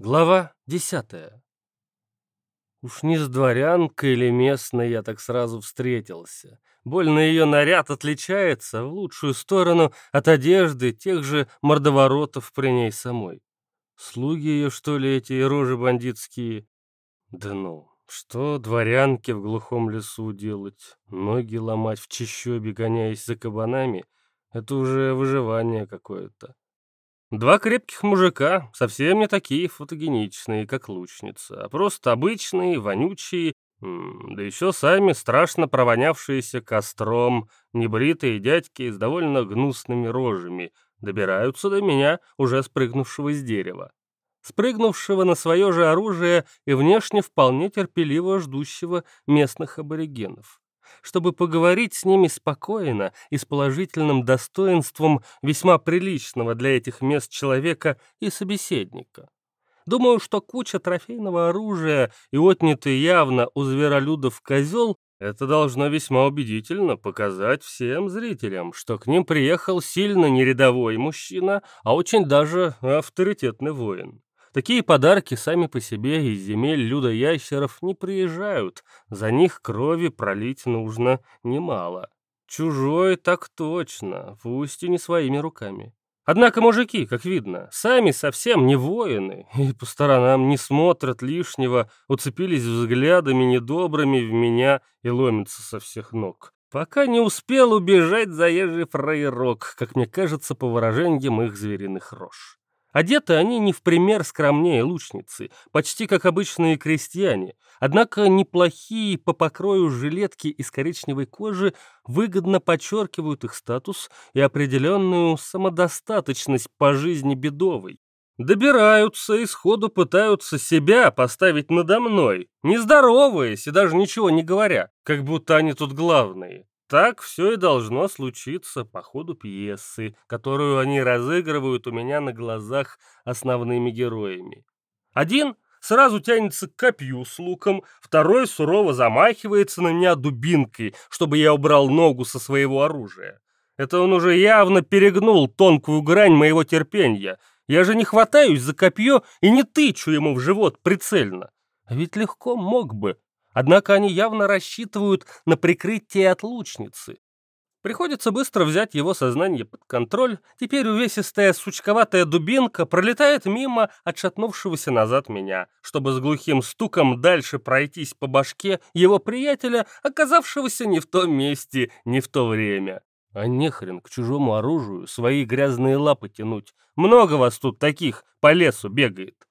Глава десятая. Уж не с дворянкой или местной я так сразу встретился. Больно ее наряд отличается в лучшую сторону от одежды тех же мордоворотов при ней самой. Слуги ее, что ли, эти рожи бандитские? Да ну, что дворянке в глухом лесу делать? Ноги ломать в чащобе, гоняясь за кабанами? Это уже выживание какое-то. Два крепких мужика, совсем не такие фотогеничные, как лучница, а просто обычные, вонючие, да еще сами страшно провонявшиеся костром, небритые дядьки с довольно гнусными рожами, добираются до меня, уже спрыгнувшего с дерева. Спрыгнувшего на свое же оружие и внешне вполне терпеливо ждущего местных аборигенов чтобы поговорить с ними спокойно и с положительным достоинством весьма приличного для этих мест человека и собеседника. Думаю, что куча трофейного оружия и отнятый явно у зверолюдов козел это должно весьма убедительно показать всем зрителям, что к ним приехал сильно не рядовой мужчина, а очень даже авторитетный воин. Такие подарки сами по себе из земель людоящеров не приезжают, за них крови пролить нужно немало. Чужой так точно, пусть и не своими руками. Однако мужики, как видно, сами совсем не воины и по сторонам не смотрят лишнего, уцепились взглядами недобрыми в меня и ломятся со всех ног. Пока не успел убежать заезжий фраерок, как мне кажется, по выражениям их звериных рож. Одеты они не в пример скромнее лучницы, почти как обычные крестьяне, однако неплохие по покрою жилетки из коричневой кожи выгодно подчеркивают их статус и определенную самодостаточность по жизни бедовой. Добираются и сходу пытаются себя поставить надо мной, не здороваясь и даже ничего не говоря, как будто они тут главные. Так все и должно случиться по ходу пьесы, которую они разыгрывают у меня на глазах основными героями. Один сразу тянется к копью с луком, второй сурово замахивается на меня дубинкой, чтобы я убрал ногу со своего оружия. Это он уже явно перегнул тонкую грань моего терпения. Я же не хватаюсь за копье и не тычу ему в живот прицельно. А ведь легко мог бы, Однако они явно рассчитывают на прикрытие от лучницы. Приходится быстро взять его сознание под контроль. Теперь увесистая сучковатая дубинка пролетает мимо отшатнувшегося назад меня, чтобы с глухим стуком дальше пройтись по башке его приятеля, оказавшегося не в том месте, не в то время. А нехрен к чужому оружию свои грязные лапы тянуть. Много вас тут таких по лесу бегает.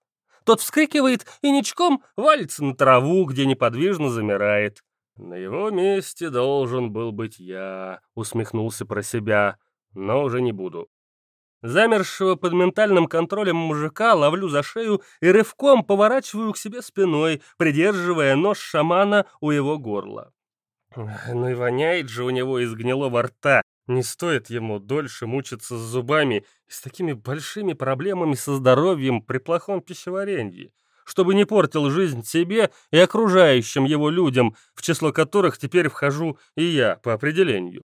Тот вскрикивает и ничком валится на траву, где неподвижно замирает. «На его месте должен был быть я», — усмехнулся про себя, но уже не буду. Замершего под ментальным контролем мужика ловлю за шею и рывком поворачиваю к себе спиной, придерживая нож шамана у его горла. Ну и воняет же у него из гнилого рта, не стоит ему дольше мучиться с зубами и с такими большими проблемами со здоровьем при плохом пищеварении, чтобы не портил жизнь себе и окружающим его людям, в число которых теперь вхожу и я по определению.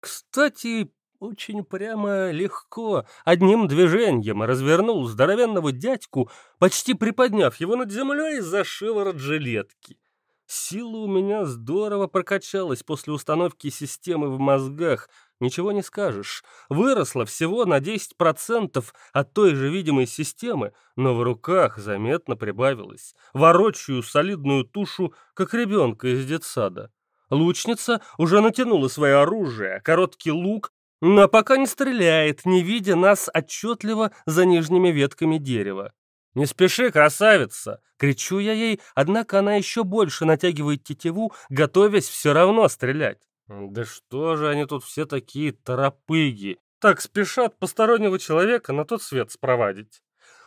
Кстати, очень прямо легко, одним движением развернул здоровенного дядьку, почти приподняв его над землей за шиворот жилетки. Сила у меня здорово прокачалась после установки системы в мозгах, ничего не скажешь. Выросла всего на 10% от той же видимой системы, но в руках заметно прибавилось. Ворочаю солидную тушу, как ребенка из детсада. Лучница уже натянула свое оружие, короткий лук, но пока не стреляет, не видя нас отчетливо за нижними ветками дерева. «Не спеши, красавица!» — кричу я ей, однако она еще больше натягивает тетиву, готовясь все равно стрелять. Да что же они тут все такие торопыги? Так спешат постороннего человека на тот свет спровадить.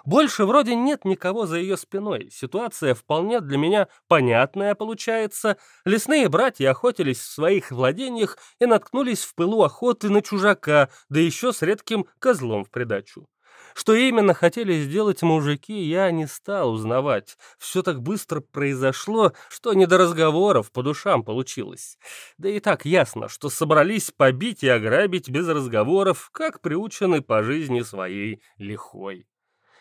Больше вроде нет никого за ее спиной. Ситуация вполне для меня понятная получается. Лесные братья охотились в своих владениях и наткнулись в пылу охоты на чужака, да еще с редким козлом в придачу. Что именно хотели сделать мужики, я не стал узнавать. Все так быстро произошло, что не до разговоров по душам получилось. Да и так ясно, что собрались побить и ограбить без разговоров, как приучены по жизни своей лихой.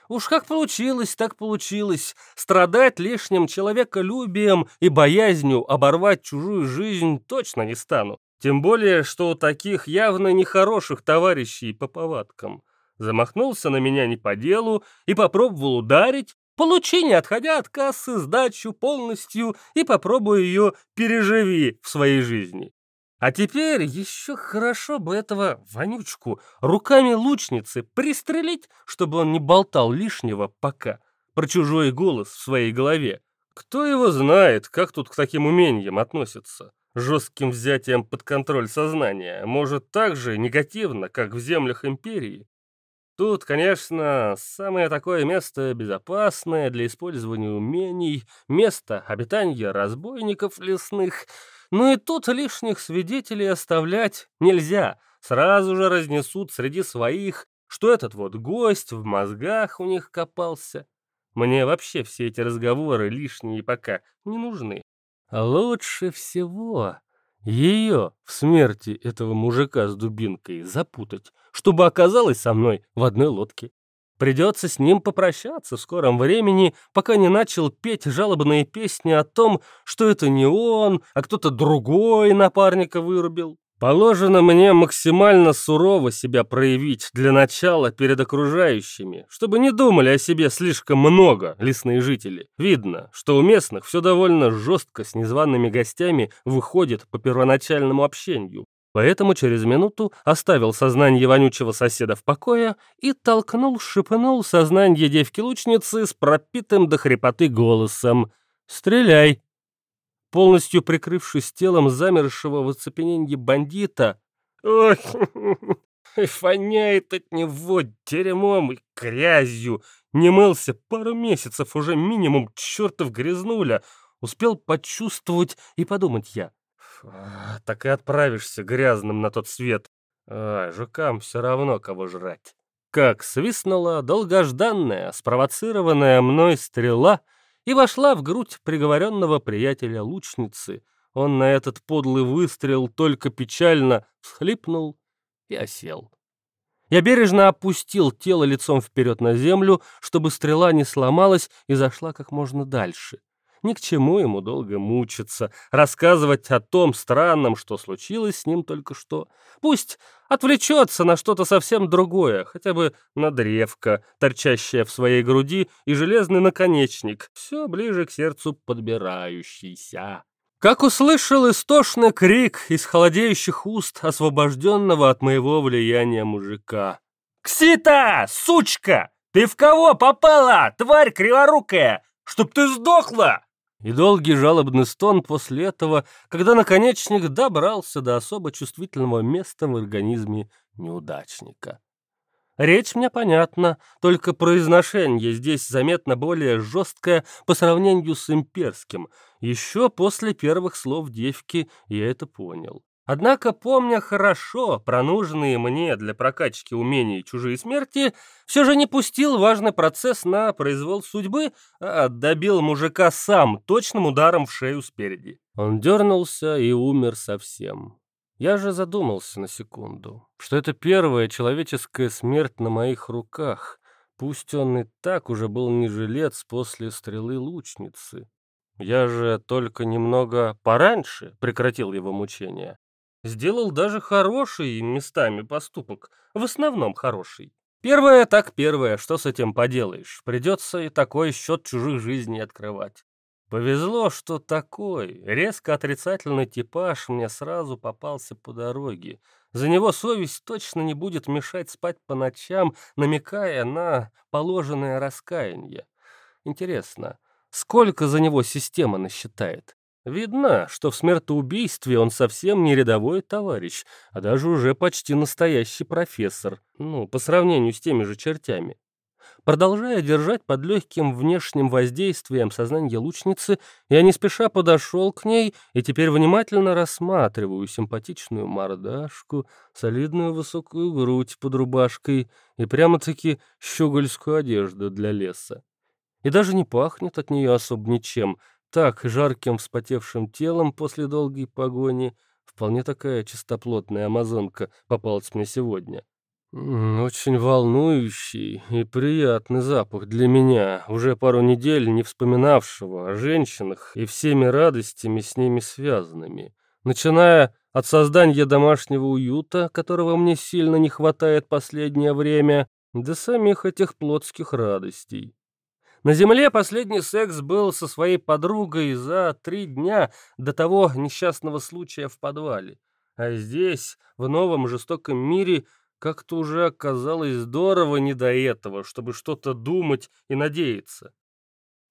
Уж как получилось, так получилось. Страдать лишним человеколюбием и боязнью оборвать чужую жизнь точно не стану. Тем более, что у таких явно нехороших товарищей по повадкам. Замахнулся на меня не по делу и попробовал ударить. Получи, не отходя от кассы, сдачу полностью и попробуй ее переживи в своей жизни. А теперь еще хорошо бы этого вонючку руками лучницы пристрелить, чтобы он не болтал лишнего пока про чужой голос в своей голове. Кто его знает, как тут к таким умениям относятся? Жестким взятием под контроль сознания, может так же негативно, как в землях Империи? Тут, конечно, самое такое место безопасное для использования умений, место обитания разбойников лесных — но и тут лишних свидетелей оставлять нельзя. Сразу же разнесут среди своих, что этот вот гость в мозгах у них копался. Мне вообще все эти разговоры лишние пока не нужны. Лучше всего ее в смерти этого мужика с дубинкой запутать, чтобы оказалась со мной в одной лодке. Придется с ним попрощаться в скором времени, пока не начал петь жалобные песни о том, что это не он, а кто-то другой напарника вырубил. Положено мне максимально сурово себя проявить для начала перед окружающими, чтобы не думали о себе слишком много лесные жители. Видно, что у местных все довольно жестко с незваными гостями выходит по первоначальному общению. Поэтому через минуту оставил сознание вонючего соседа в покое и толкнул, шипнул сознание девки-лучницы с пропитым до хрипоты голосом. «Стреляй!» Полностью прикрывшись телом замершего в оцепенении бандита, «Ох, фоняет от него дерьмом и грязью, не мылся пару месяцев уже минимум, чертов грязнуля!» Успел почувствовать и подумать я. Так и отправишься грязным на тот свет. А, жукам все равно, кого жрать. Как свистнула долгожданная, спровоцированная мной стрела и вошла в грудь приговоренного приятеля лучницы. Он на этот подлый выстрел только печально всхлипнул и осел. Я бережно опустил тело лицом вперед на землю, чтобы стрела не сломалась и зашла как можно дальше. Ни к чему ему долго мучиться, рассказывать о том странном, что случилось с ним только что. Пусть отвлечется на что-то совсем другое, хотя бы на древко, торчащее в своей груди, и железный наконечник, все ближе к сердцу подбирающийся. Как услышал истошный крик из холодеющих уст освобожденного от моего влияния мужика. «Ксита, сучка! Ты в кого попала, тварь криворукая? Чтоб ты сдохла!» И долгий жалобный стон после этого, когда наконечник добрался до особо чувствительного места в организме неудачника. Речь мне понятна, только произношение здесь заметно более жесткое по сравнению с имперским. Еще после первых слов девки я это понял. Однако, помня хорошо про нужные мне для прокачки умений чужие смерти, все же не пустил важный процесс на произвол судьбы, а добил мужика сам точным ударом в шею спереди. Он дернулся и умер совсем. Я же задумался на секунду, что это первая человеческая смерть на моих руках, пусть он и так уже был не жилец после стрелы лучницы. Я же только немного пораньше прекратил его мучения. Сделал даже хороший местами поступок, в основном хороший. Первое так первое, что с этим поделаешь, придется и такой счет чужих жизней открывать. Повезло, что такой резко отрицательный типаж мне сразу попался по дороге. За него совесть точно не будет мешать спать по ночам, намекая на положенное раскаяние. Интересно, сколько за него система насчитает? Видно, что в смертоубийстве он совсем не рядовой товарищ, а даже уже почти настоящий профессор, ну, по сравнению с теми же чертями. Продолжая держать под легким внешним воздействием сознание лучницы, я не спеша подошел к ней и теперь внимательно рассматриваю симпатичную мордашку, солидную высокую грудь под рубашкой и прямо-таки щегольскую одежду для леса. И даже не пахнет от нее особо ничем, так жарким вспотевшим телом после долгой погони. Вполне такая чистоплотная амазонка попалась мне сегодня. Очень волнующий и приятный запах для меня, уже пару недель не вспоминавшего о женщинах и всеми радостями с ними связанными. Начиная от создания домашнего уюта, которого мне сильно не хватает последнее время, до самих этих плотских радостей. На земле последний секс был со своей подругой за три дня до того несчастного случая в подвале. А здесь, в новом жестоком мире, как-то уже оказалось здорово не до этого, чтобы что-то думать и надеяться.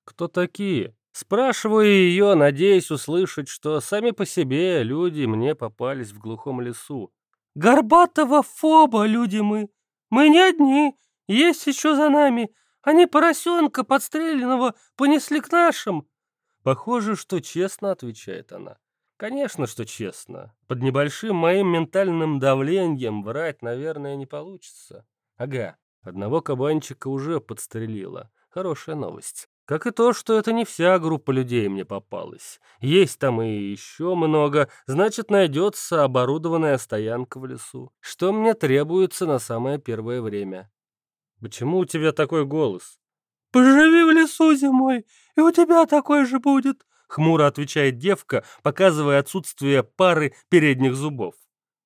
Кто такие? Спрашиваю ее, надеясь услышать, что сами по себе люди мне попались в глухом лесу. «Горбатого фоба, люди мы! Мы не одни, есть еще за нами. Они поросенка подстреленного понесли к нашим!» Похоже, что честно, отвечает она. Конечно, что честно. Под небольшим моим ментальным давлением врать, наверное, не получится. Ага, одного кабанчика уже подстрелила. Хорошая новость. Как и то, что это не вся группа людей мне попалась. Есть там и еще много, значит, найдется оборудованная стоянка в лесу, что мне требуется на самое первое время. Почему у тебя такой голос? «Поживи в лесу зимой, и у тебя такой же будет», Хмуро отвечает девка, показывая отсутствие пары передних зубов.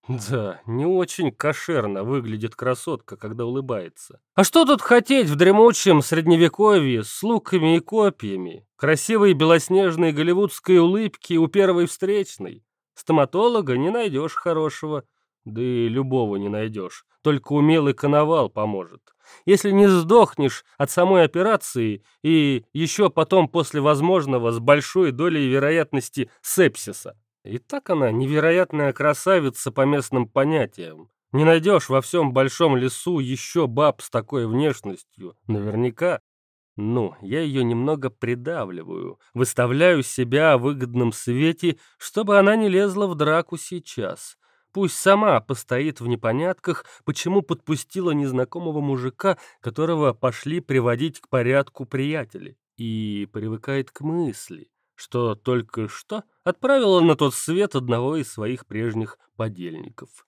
Да, не очень кошерно выглядит красотка, когда улыбается. А что тут хотеть в дремучем средневековье с луками и копьями? Красивые белоснежные голливудской улыбки у первой встречной. Стоматолога не найдешь хорошего, да и любого не найдешь. Только умелый коновал поможет если не сдохнешь от самой операции и еще потом после возможного с большой долей вероятности сепсиса. И так она невероятная красавица по местным понятиям. Не найдешь во всем большом лесу еще баб с такой внешностью. Наверняка. Ну, я ее немного придавливаю, выставляю себя в выгодном свете, чтобы она не лезла в драку сейчас. Пусть сама постоит в непонятках, почему подпустила незнакомого мужика, которого пошли приводить к порядку приятели, и привыкает к мысли, что только что отправила на тот свет одного из своих прежних подельников.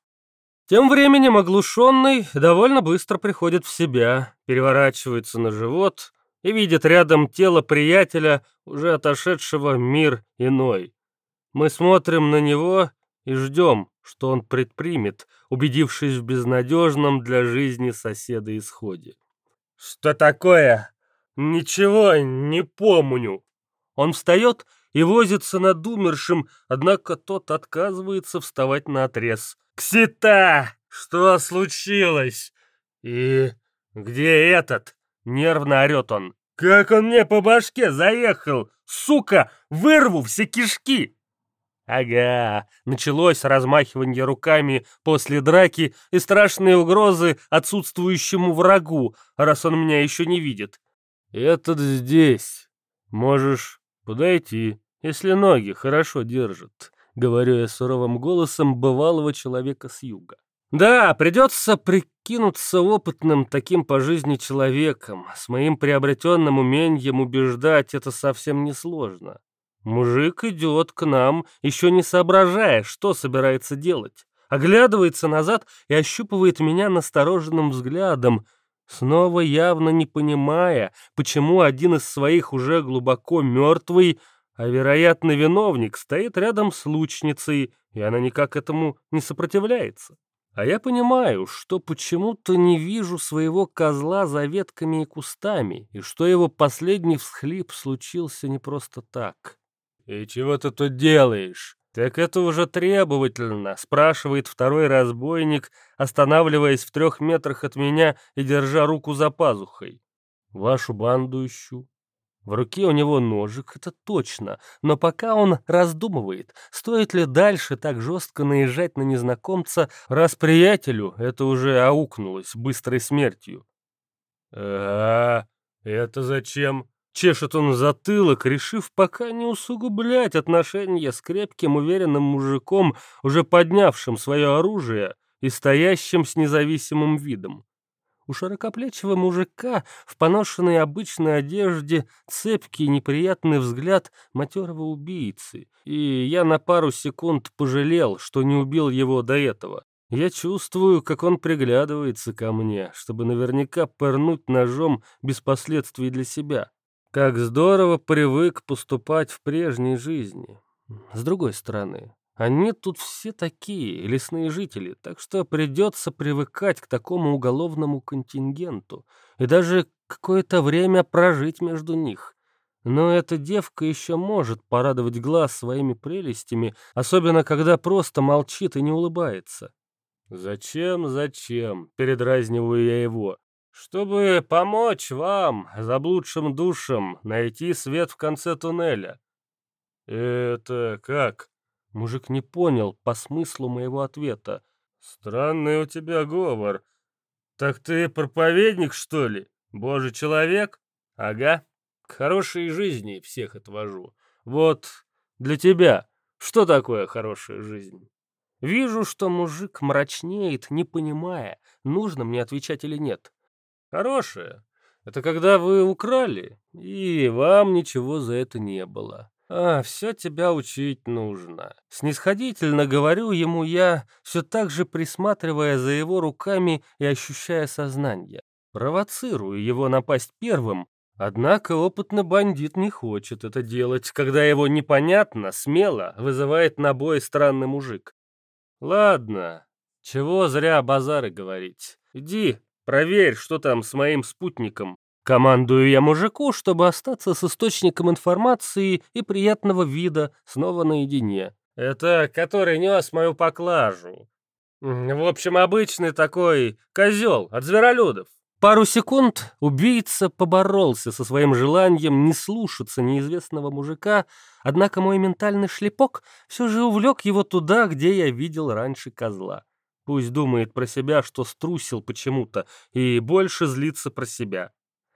Тем временем оглушенный довольно быстро приходит в себя, переворачивается на живот и видит рядом тело приятеля, уже отошедшего мир иной. Мы смотрим на него и ждем, что он предпримет, убедившись в безнадежном для жизни соседа исходе. «Что такое? Ничего не помню!» Он встает и возится над умершим, однако тот отказывается вставать на отрез. «Ксита! Что случилось? И где этот?» Нервно орет он. «Как он мне по башке заехал! Сука! Вырву все кишки!» Ага, началось размахивание руками после драки и страшные угрозы отсутствующему врагу, раз он меня еще не видит. «Этот здесь. Можешь подойти, если ноги хорошо держат», — говорю я суровым голосом бывалого человека с юга. «Да, придется прикинуться опытным таким по жизни человеком. С моим приобретенным умением убеждать это совсем несложно. Мужик идет к нам, еще не соображая, что собирается делать. Оглядывается назад и ощупывает меня настороженным взглядом, снова явно не понимая, почему один из своих уже глубоко мертвый, а, вероятно, виновник, стоит рядом с лучницей, и она никак этому не сопротивляется. А я понимаю, что почему-то не вижу своего козла за ветками и кустами, и что его последний всхлип случился не просто так. «И чего ты тут делаешь?» «Так это уже требовательно», — спрашивает второй разбойник, останавливаясь в трех метрах от меня и держа руку за пазухой. «Вашу банду ищу». В руке у него ножик, это точно, но пока он раздумывает, стоит ли дальше так жестко наезжать на незнакомца, раз приятелю это уже аукнулось быстрой смертью. «А, это зачем?» Чешет он затылок, решив пока не усугублять отношения с крепким, уверенным мужиком, уже поднявшим свое оружие и стоящим с независимым видом. У широкоплечего мужика в поношенной обычной одежде цепкий неприятный взгляд матерого убийцы, и я на пару секунд пожалел, что не убил его до этого. Я чувствую, как он приглядывается ко мне, чтобы наверняка пырнуть ножом без последствий для себя. Как здорово привык поступать в прежней жизни. С другой стороны, они тут все такие, лесные жители, так что придется привыкать к такому уголовному контингенту и даже какое-то время прожить между них. Но эта девка еще может порадовать глаз своими прелестями, особенно когда просто молчит и не улыбается. «Зачем, зачем?» — передразниваю я его. «Чтобы помочь вам, заблудшим душам, найти свет в конце туннеля». «Это как?» Мужик не понял по смыслу моего ответа. «Странный у тебя говор. Так ты проповедник, что ли? Божий человек?» «Ага. К хорошей жизни всех отвожу. Вот для тебя. Что такое хорошая жизнь?» Вижу, что мужик мрачнеет, не понимая, нужно мне отвечать или нет. «Хорошая. Это когда вы украли, и вам ничего за это не было. «А, все тебя учить нужно». Снисходительно говорю ему я, все так же присматривая за его руками и ощущая сознание. Провоцирую его напасть первым, однако опытный бандит не хочет это делать, когда его непонятно, смело вызывает на бой странный мужик. «Ладно, чего зря базары говорить. Иди, проверь, что там с моим спутником. Командую я мужику, чтобы остаться с источником информации и приятного вида снова наедине. Это который нес мою поклажу. В общем, обычный такой козел от зверолюдов. Пару секунд убийца поборолся со своим желанием не слушаться неизвестного мужика, однако мой ментальный шлепок все же увлек его туда, где я видел раньше козла. Пусть думает про себя, что струсил почему-то, и больше злится про себя.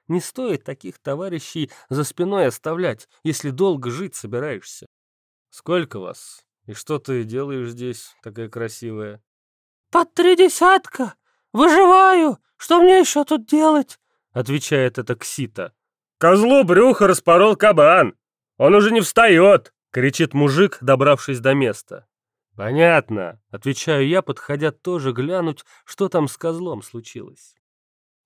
Не стоит таких товарищей за спиной оставлять, если долго жить собираешься. Сколько вас? И что ты делаешь здесь, такая красивая? Под три десятка. Выживаю. Что мне еще тут делать? Отвечает эта Ксита. Козлу брюхо распорол кабан. Он уже не встает. Кричит мужик, добравшись до места. «Понятно», — отвечаю я, подходя тоже глянуть, что там с козлом случилось.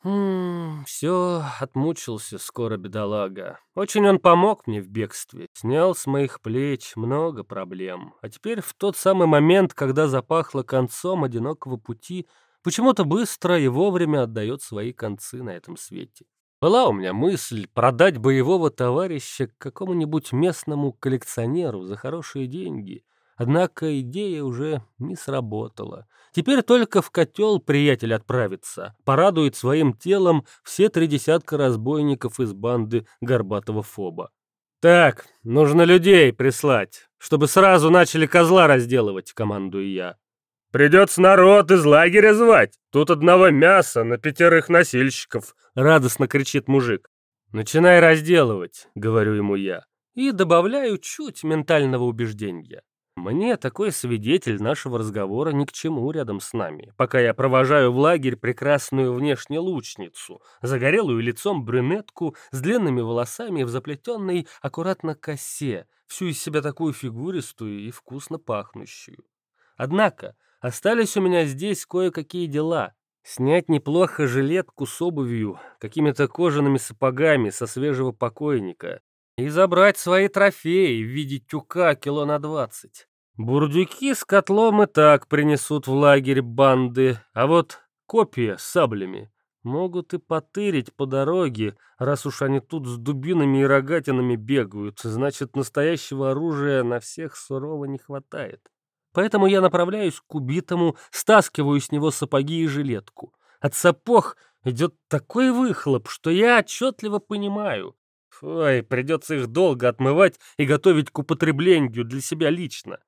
Хм, все, отмучился скоро бедолага. Очень он помог мне в бегстве, снял с моих плеч много проблем. А теперь в тот самый момент, когда запахло концом одинокого пути, почему-то быстро и вовремя отдает свои концы на этом свете. Была у меня мысль продать боевого товарища какому-нибудь местному коллекционеру за хорошие деньги, Однако идея уже не сработала. Теперь только в котел приятель отправится, порадует своим телом все три десятка разбойников из банды Горбатого Фоба. «Так, нужно людей прислать, чтобы сразу начали козла разделывать», — командую я. «Придется народ из лагеря звать. Тут одного мяса на пятерых носильщиков», — радостно кричит мужик. «Начинай разделывать», — говорю ему я, и добавляю чуть ментального убеждения. Мне такой свидетель нашего разговора ни к чему рядом с нами, пока я провожаю в лагерь прекрасную внешне лучницу, загорелую лицом брюнетку с длинными волосами в заплетенной аккуратно косе, всю из себя такую фигуристую и вкусно пахнущую. Однако остались у меня здесь кое-какие дела. Снять неплохо жилетку с обувью, какими-то кожаными сапогами со свежего покойника, и забрать свои трофеи в виде тюка кило на двадцать. Бурдюки с котлом и так принесут в лагерь банды, а вот копья с саблями могут и потырить по дороге, раз уж они тут с дубинами и рогатинами бегают, значит, настоящего оружия на всех сурово не хватает. Поэтому я направляюсь к убитому, стаскиваю с него сапоги и жилетку. От сапог идет такой выхлоп, что я отчетливо понимаю, Ой, придется их долго отмывать и готовить к употреблению для себя лично.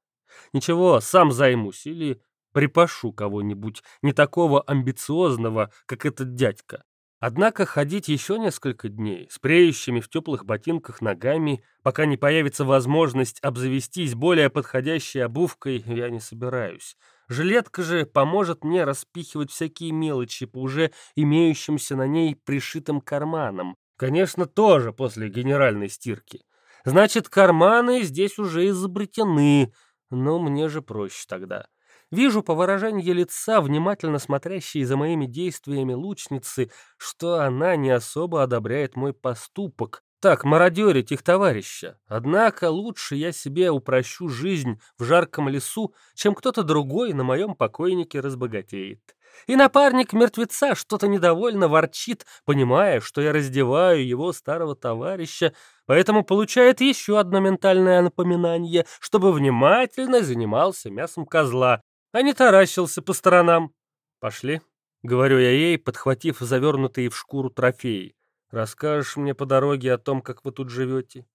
Ничего, сам займусь или припашу кого-нибудь не такого амбициозного, как этот дядька. Однако ходить еще несколько дней с преющими в теплых ботинках ногами, пока не появится возможность обзавестись более подходящей обувкой, я не собираюсь. Жилетка же поможет мне распихивать всякие мелочи по уже имеющимся на ней пришитым карманам, Конечно, тоже после генеральной стирки. Значит, карманы здесь уже изобретены, но мне же проще тогда. Вижу по выражению лица, внимательно смотрящей за моими действиями лучницы, что она не особо одобряет мой поступок, так мародерить их товарища. Однако лучше я себе упрощу жизнь в жарком лесу, чем кто-то другой на моем покойнике разбогатеет. И напарник мертвеца что-то недовольно ворчит, понимая, что я раздеваю его старого товарища, поэтому получает еще одно ментальное напоминание, чтобы внимательно занимался мясом козла, а не таращился по сторонам. «Пошли», — говорю я ей, подхватив завернутые в шкуру трофеи. Расскажешь мне по дороге о том, как вы тут живете?»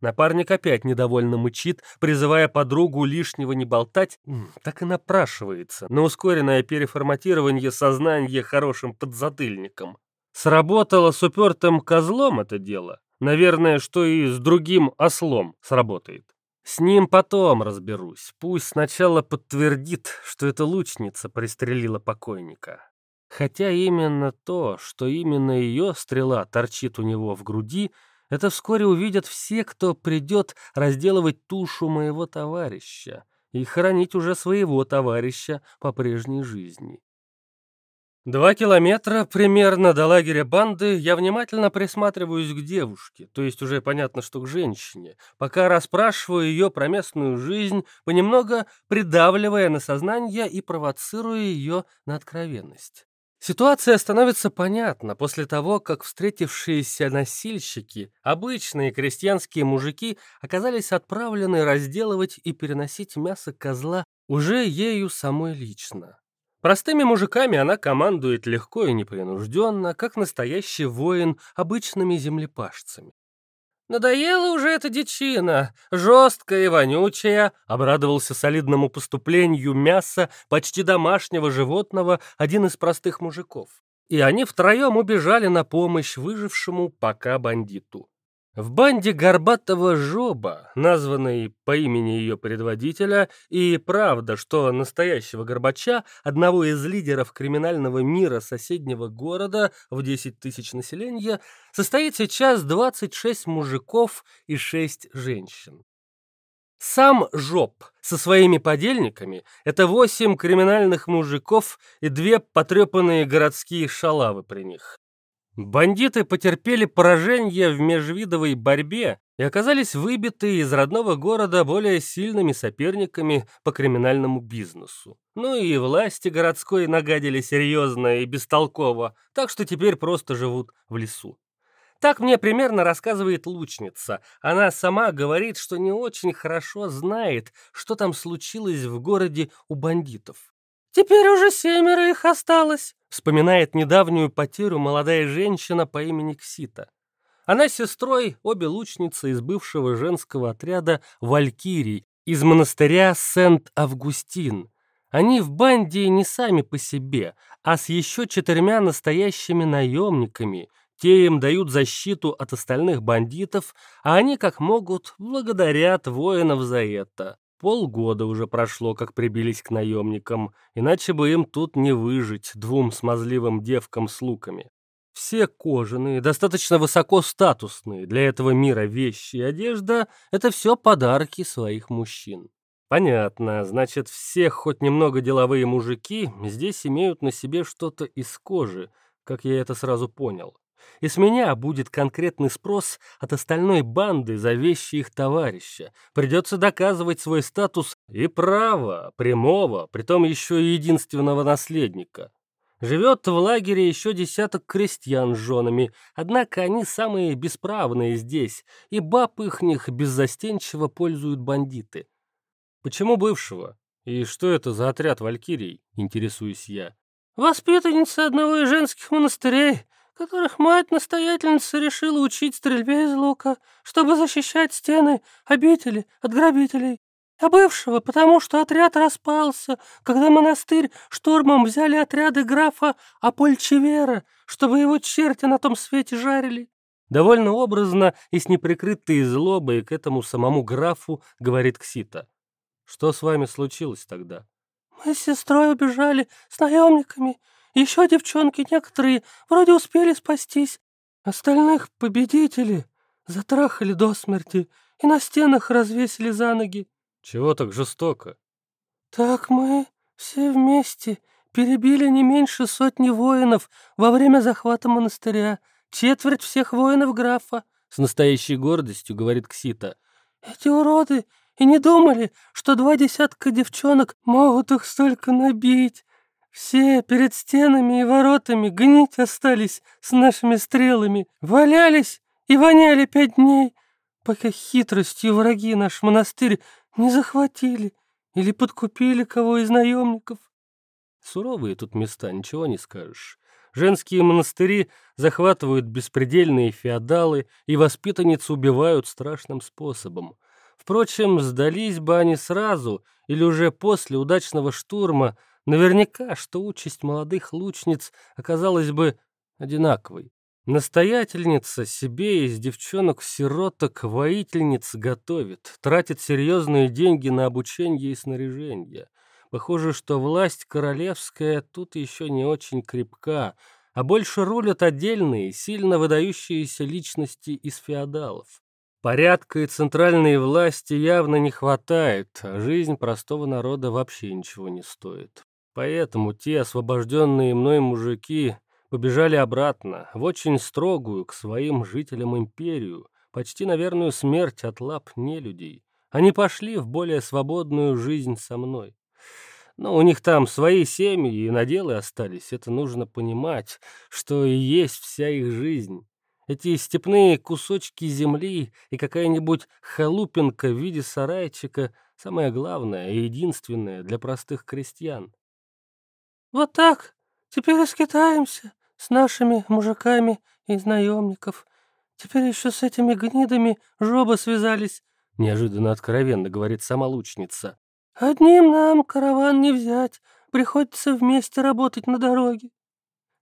Напарник опять недовольно мычит, призывая подругу лишнего не болтать, так и напрашивается на ускоренное переформатирование сознания хорошим подзатыльником. Сработало с упертым козлом это дело. Наверное, что и с другим ослом сработает. С ним потом разберусь. Пусть сначала подтвердит, что эта лучница пристрелила покойника. Хотя именно то, что именно ее стрела торчит у него в груди, это вскоре увидят все, кто придет разделывать тушу моего товарища и хоронить уже своего товарища по прежней жизни. Два километра примерно до лагеря банды я внимательно присматриваюсь к девушке, то есть уже понятно, что к женщине, пока расспрашиваю ее про местную жизнь, понемногу придавливая на сознание и провоцируя ее на откровенность. Ситуация становится понятна после того, как встретившиеся носильщики, обычные крестьянские мужики, оказались отправлены разделывать и переносить мясо козла уже ею самой лично. Простыми мужиками она командует легко и непринужденно, как настоящий воин обычными землепашцами. «Надоела уже эта дичина, жесткая и вонючая», — обрадовался солидному поступлению мяса почти домашнего животного один из простых мужиков. И они втроем убежали на помощь выжившему пока бандиту. В банде Горбатого Жоба, названной по имени ее предводителя, и правда, что настоящего Горбача, одного из лидеров криминального мира соседнего города в 10 тысяч населения, состоит сейчас 26 мужиков и 6 женщин. Сам Жоб со своими подельниками — это восемь криминальных мужиков и две потрепанные городские шалавы при них. Бандиты потерпели поражение в межвидовой борьбе и оказались выбиты из родного города более сильными соперниками по криминальному бизнесу. Ну и власти городской нагадили серьезно и бестолково, так что теперь просто живут в лесу. Так мне примерно рассказывает лучница. Она сама говорит, что не очень хорошо знает, что там случилось в городе у бандитов. «Теперь уже семеро их осталось», — вспоминает недавнюю потерю молодая женщина по имени Ксита. Она с сестрой, обе лучницы из бывшего женского отряда «Валькирий», из монастыря Сент-Августин. Они в банде не сами по себе, а с еще четырьмя настоящими наемниками. Те им дают защиту от остальных бандитов, а они, как могут, благодарят воинов за это. Полгода уже прошло, как прибились к наемникам, иначе бы им тут не выжить двум смазливым девкам с луками. Все кожаные, достаточно высоко статусные для этого мира вещи и одежда — это все подарки своих мужчин. Понятно, значит, все хоть немного деловые мужики здесь имеют на себе что-то из кожи, как я это сразу понял и с меня будет конкретный спрос от остальной банды за вещи их товарища. Придется доказывать свой статус и право прямого, притом еще и единственного наследника. Живет в лагере еще десяток крестьян с женами, однако они самые бесправные здесь, и баб ихних беззастенчиво пользуют бандиты. Почему бывшего? И что это за отряд валькирий, интересуюсь я. Воспитанница одного из женских монастырей, которых мать-настоятельница решила учить стрельбе из лука, чтобы защищать стены обители от грабителей, а бывшего, потому что отряд распался, когда монастырь штурмом взяли отряды графа Апольчевера, чтобы его черти на том свете жарили. Довольно образно и с неприкрытой злобой к этому самому графу говорит Ксита. Что с вами случилось тогда? Мы с сестрой убежали с наемниками, еще девчонки некоторые вроде успели спастись. Остальных победители затрахали до смерти и на стенах развесили за ноги. Чего так жестоко? Так мы Все вместе перебили не меньше сотни воинов во время захвата монастыря, четверть всех воинов графа», — с настоящей гордостью говорит Ксита. «Эти уроды и не думали, что два десятка девчонок могут их столько набить. Все перед стенами и воротами гнить остались с нашими стрелами, валялись и воняли пять дней, пока хитростью враги наш монастырь не захватили или подкупили кого из наемников. Суровые тут места, ничего не скажешь. Женские монастыри захватывают беспредельные феодалы и воспитанниц убивают страшным способом. Впрочем, сдались бы они сразу или уже после удачного штурма, наверняка, что участь молодых лучниц оказалась бы одинаковой. Настоятельница себе из девчонок-сироток воительниц готовит, тратит серьезные деньги на обучение и снаряжение. Похоже, что власть королевская тут еще не очень крепка, а больше рулят отдельные, сильно выдающиеся личности из феодалов. Порядка и центральной власти явно не хватает, а жизнь простого народа вообще ничего не стоит. Поэтому те освобожденные мной мужики побежали обратно, в очень строгую к своим жителям империю, почти на верную смерть от лап нелюдей. Они пошли в более свободную жизнь со мной. Но у них там свои семьи и наделы остались, это нужно понимать, что и есть вся их жизнь. Эти степные кусочки земли и какая-нибудь халупинка в виде сарайчика — самое главное и единственное для простых крестьян. «Вот так, теперь и скитаемся с нашими мужиками из наемников. Теперь еще с этими гнидами жопы связались», — неожиданно откровенно говорит сама лучница. «Одним нам караван не взять, приходится вместе работать на дороге».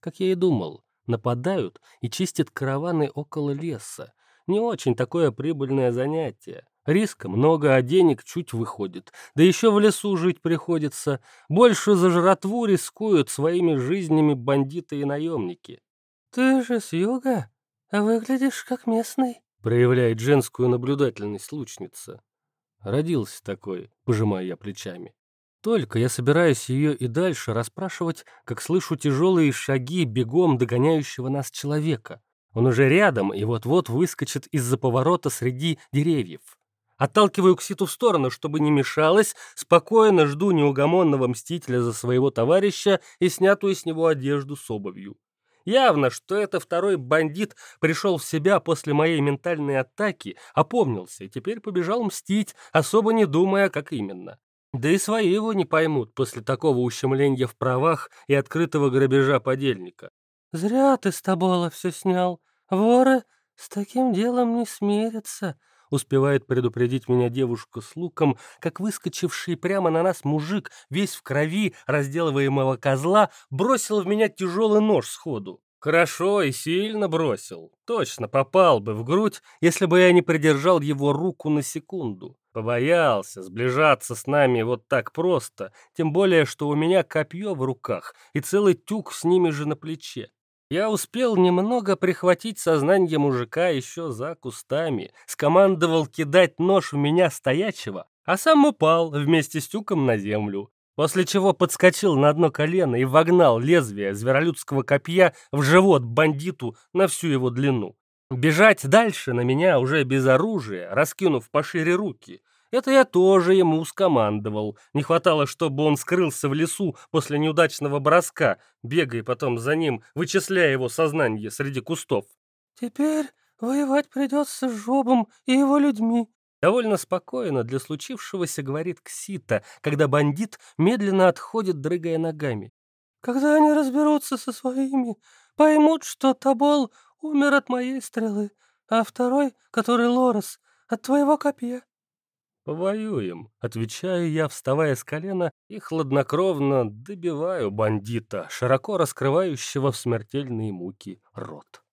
Как я и думал, нападают и чистят караваны около леса. Не очень такое прибыльное занятие. Риска много, а денег чуть выходит. Да еще в лесу жить приходится. Больше за жратву рискуют своими жизнями бандиты и наемники. «Ты же с юга, а выглядишь как местный», — проявляет женскую наблюдательность лучница. Родился такой, пожимая я плечами. Только я собираюсь ее и дальше расспрашивать, как слышу тяжелые шаги бегом догоняющего нас человека. Он уже рядом и вот-вот выскочит из-за поворота среди деревьев. Отталкиваю Кситу в сторону, чтобы не мешалось, спокойно жду неугомонного мстителя за своего товарища и снятую с него одежду с обувью. Явно, что это второй бандит пришел в себя после моей ментальной атаки, опомнился и теперь побежал мстить, особо не думая, как именно. Да и свои его не поймут после такого ущемления в правах и открытого грабежа подельника. «Зря ты с Тобола все снял. Воры с таким делом не смирятся», — успевает предупредить меня девушка с луком, как выскочивший прямо на нас мужик, весь в крови разделываемого козла, бросил в меня тяжелый нож сходу. Хорошо и сильно бросил. Точно попал бы в грудь, если бы я не придержал его руку на секунду. Побоялся сближаться с нами вот так просто, тем более, что у меня копье в руках и целый тюк с ними же на плече. Я успел немного прихватить сознание мужика еще за кустами, скомандовал кидать нож в меня стоячего, а сам упал вместе с тюком на землю, после чего подскочил на одно колено и вогнал лезвие зверолюдского копья в живот бандиту на всю его длину. Бежать дальше на меня уже без оружия, раскинув пошире руки. Это я тоже ему скомандовал. Не хватало, чтобы он скрылся в лесу после неудачного броска, бегая потом за ним, вычисляя его сознание среди кустов. «Теперь воевать придется с Жобом и его людьми», Довольно спокойно для случившегося говорит Ксита, когда бандит медленно отходит, дрыгая ногами. «Когда они разберутся со своими, поймут, что Табол умер от моей стрелы, а второй, который Лорес, от твоего копья». «Повоюем», — отвечаю я, вставая с колена и хладнокровно добиваю бандита, широко раскрывающего в смертельные муки рот.